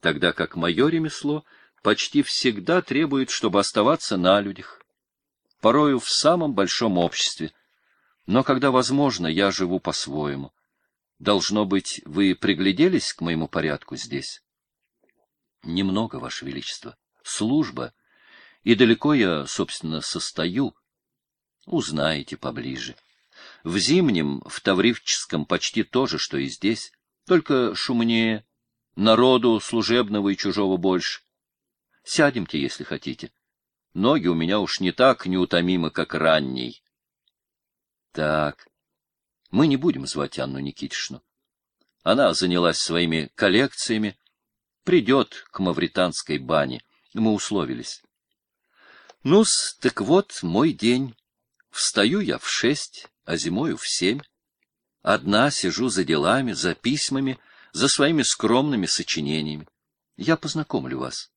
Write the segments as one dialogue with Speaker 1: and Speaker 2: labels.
Speaker 1: тогда как мое ремесло почти всегда требует, чтобы оставаться на людях, порою в самом большом обществе. Но когда возможно, я живу по-своему. Должно быть, вы пригляделись к моему порядку здесь? Немного, Ваше Величество. Служба. И далеко я, собственно, состою. Узнаете поближе. В зимнем, в Таврическом почти то же, что и здесь, только шумнее, народу служебного и чужого больше. Сядемте, если хотите. Ноги у меня уж не так неутомимы, как ранний. Так, мы не будем звать Анну Никитишну. Она занялась своими коллекциями, придет к мавританской бане. Мы условились. Ну-с, так вот мой день. Встаю я в шесть, а зимою в семь. Одна сижу за делами, за письмами, за своими скромными сочинениями. Я познакомлю вас.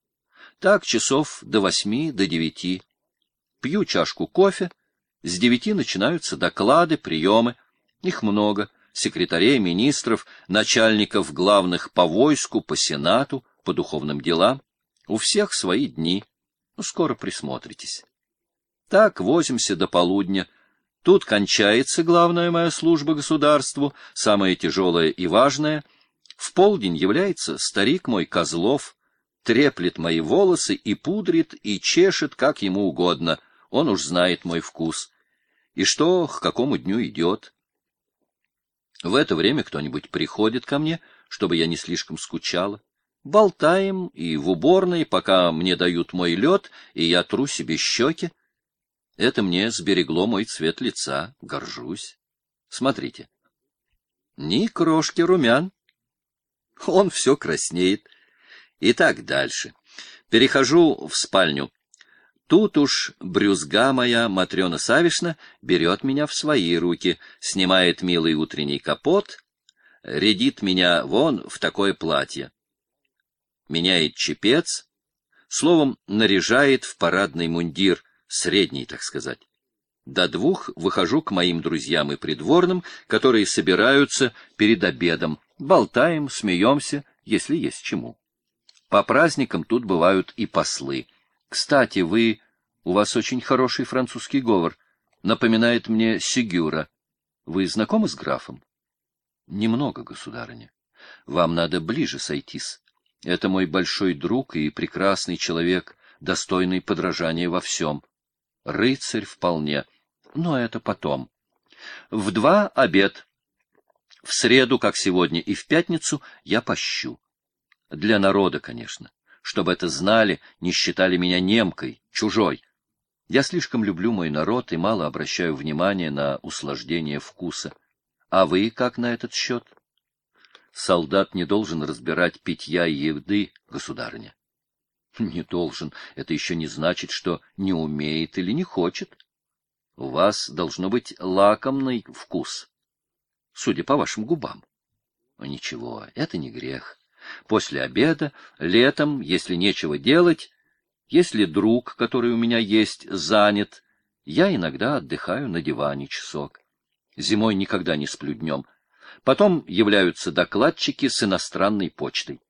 Speaker 1: Так часов до восьми, до девяти. Пью чашку кофе. С девяти начинаются доклады, приемы. Их много. Секретарей, министров, начальников главных по войску, по сенату, по духовным делам. У всех свои дни. Ну, скоро присмотритесь. Так возимся до полудня. Тут кончается главная моя служба государству, самая тяжелая и важная. В полдень является старик мой Козлов, треплет мои волосы и пудрит, и чешет, как ему угодно. Он уж знает мой вкус. И что к какому дню идет. В это время кто-нибудь приходит ко мне, чтобы я не слишком скучала. Болтаем и в уборной, пока мне дают мой лед, и я тру себе щеки. Это мне сберегло мой цвет лица, горжусь. Смотрите. Ни крошки румян. Он все краснеет. И так дальше. Перехожу в спальню. Тут уж брюзга моя, Матрена Савишна, берет меня в свои руки, снимает милый утренний капот, рядит меня вон в такое платье. Меняет чепец, словом, наряжает в парадный мундир, средний, так сказать. До двух выхожу к моим друзьям и придворным, которые собираются перед обедом. Болтаем, смеемся, если есть чему. По праздникам тут бывают и послы. Кстати, вы... У вас очень хороший французский говор. Напоминает мне Сигюра. Вы знакомы с графом? Немного, государыня. Вам надо ближе сойтись. Это мой большой друг и прекрасный человек, достойный подражания во всем. Рыцарь вполне. Но это потом. В два обед. В среду, как сегодня, и в пятницу я пощу. Для народа, конечно. Чтобы это знали, не считали меня немкой, чужой. Я слишком люблю мой народ и мало обращаю внимания на услаждение вкуса. А вы как на этот счет? Солдат не должен разбирать питья и еды, государыня. Не должен. Это еще не значит, что не умеет или не хочет. У вас должно быть лакомный вкус, судя по вашим губам. Ничего, это не грех. После обеда, летом, если нечего делать, если друг, который у меня есть, занят, я иногда отдыхаю на диване часок. Зимой никогда не сплю днем. Потом являются докладчики с иностранной почтой.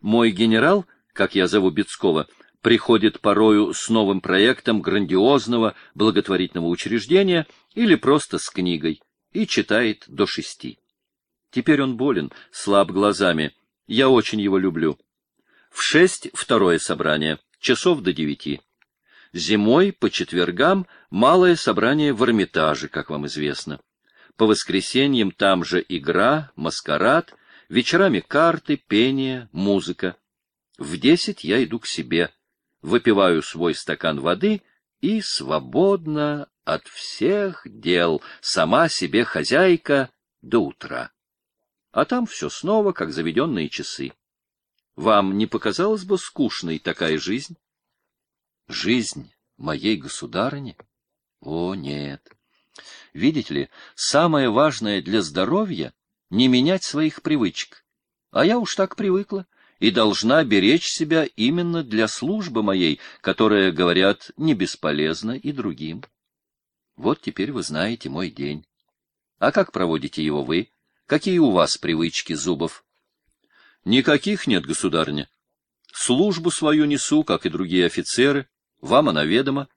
Speaker 1: Мой генерал, как я зову Бецкова, приходит порою с новым проектом грандиозного благотворительного учреждения или просто с книгой и читает до шести. Теперь он болен, слаб глазами, я очень его люблю. В шесть второе собрание, часов до девяти. Зимой по четвергам малое собрание в Эрмитаже, как вам известно. По воскресеньям там же игра, маскарад, вечерами карты, пение, музыка. В десять я иду к себе, выпиваю свой стакан воды и свободно от всех дел, сама себе хозяйка до утра а там все снова, как заведенные часы. Вам не показалась бы скучной такая жизнь? Жизнь моей государыни? О, нет. Видите ли, самое важное для здоровья — не менять своих привычек. А я уж так привыкла и должна беречь себя именно для службы моей, которая, говорят, не бесполезна и другим. Вот теперь вы знаете мой день. А как проводите его вы? Какие у вас привычки, Зубов? Никаких нет, государня. Службу свою несу, как и другие офицеры, вам она ведома.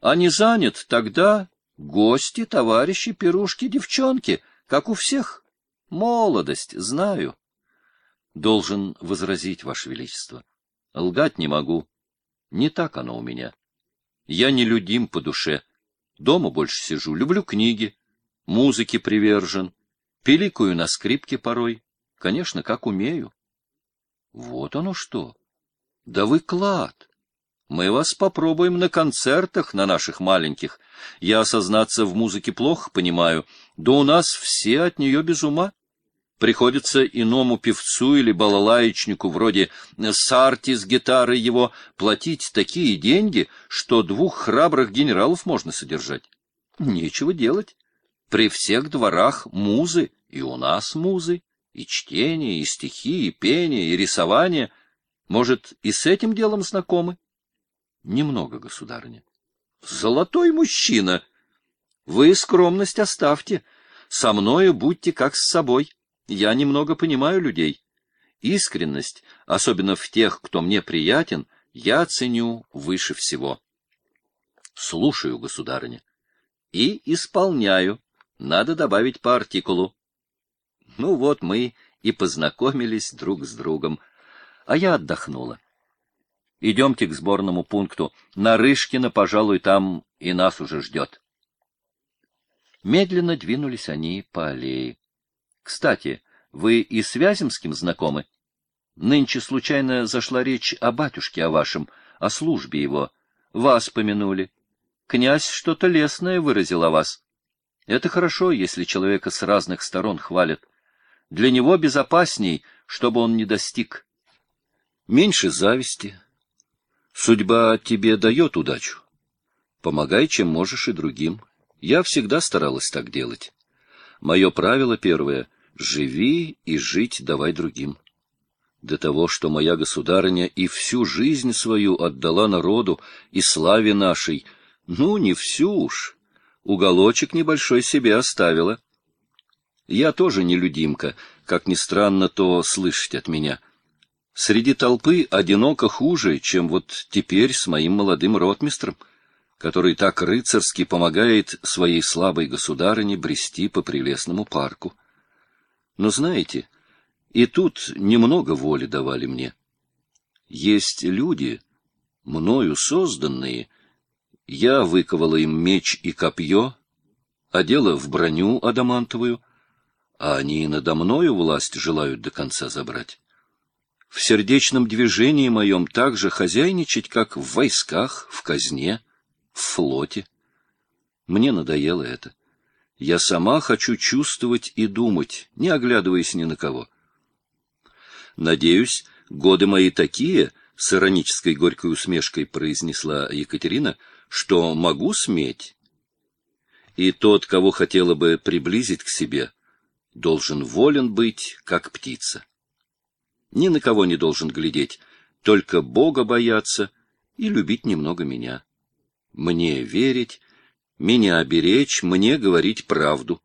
Speaker 1: А не занят, тогда гости, товарищи, пирушки, девчонки, как у всех. Молодость, знаю. Должен возразить, Ваше Величество. Лгать не могу. Не так оно у меня. Я не людим по душе. Дома больше сижу, люблю книги, музыке привержен, пиликаю на скрипке порой, конечно, как умею. Вот оно что. Да вы клад. Мы вас попробуем на концертах, на наших маленьких. Я, осознаться, в музыке плохо понимаю, да у нас все от нее без ума. Приходится иному певцу или балалаечнику, вроде Сарти с гитарой его, платить такие деньги, что двух храбрых генералов можно содержать. Нечего делать. При всех дворах музы, и у нас музы, и чтение, и стихи, и пение, и рисование. Может, и с этим делом знакомы? Немного, государыня. Золотой мужчина! Вы скромность оставьте. Со мною будьте как с собой. Я немного понимаю людей. Искренность, особенно в тех, кто мне приятен, я ценю выше всего. Слушаю, государыня. И исполняю. Надо добавить по артикулу. Ну вот мы и познакомились друг с другом. А я отдохнула. Идемте к сборному пункту. На Рышкина, пожалуй, там и нас уже ждет. Медленно двинулись они по аллее. Кстати, вы и с Вяземским знакомы? Нынче случайно зашла речь о батюшке о вашем, о службе его. Вас помянули. Князь что-то лестное выразил о вас. Это хорошо, если человека с разных сторон хвалят. Для него безопасней, чтобы он не достиг. Меньше зависти. Судьба тебе дает удачу. Помогай, чем можешь, и другим. Я всегда старалась так делать. Мое правило первое — живи и жить давай другим. До того, что моя государыня и всю жизнь свою отдала народу и славе нашей, ну, не всю уж, уголочек небольшой себе оставила. Я тоже не людимка, как ни странно то слышать от меня. Среди толпы одиноко хуже, чем вот теперь с моим молодым ротмистром, который так рыцарски помогает своей слабой государыне брести по прелестному парку. Но знаете, и тут немного воли давали мне. Есть люди, мною созданные, я выковала им меч и копье, одела в броню адамантовую, а они надо мною власть желают до конца забрать. В сердечном движении моем так же хозяйничать, как в войсках, в казне, в флоте. Мне надоело это. Я сама хочу чувствовать и думать, не оглядываясь ни на кого. Надеюсь, годы мои такие, с иронической горькой усмешкой произнесла Екатерина, что могу сметь. И тот, кого хотела бы приблизить к себе, должен волен быть, как птица. Ни на кого не должен глядеть, только Бога бояться и любить немного меня. Мне верить меня оберечь, мне говорить правду.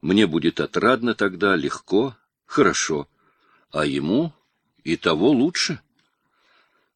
Speaker 1: Мне будет отрадно тогда, легко, хорошо, а ему и того лучше.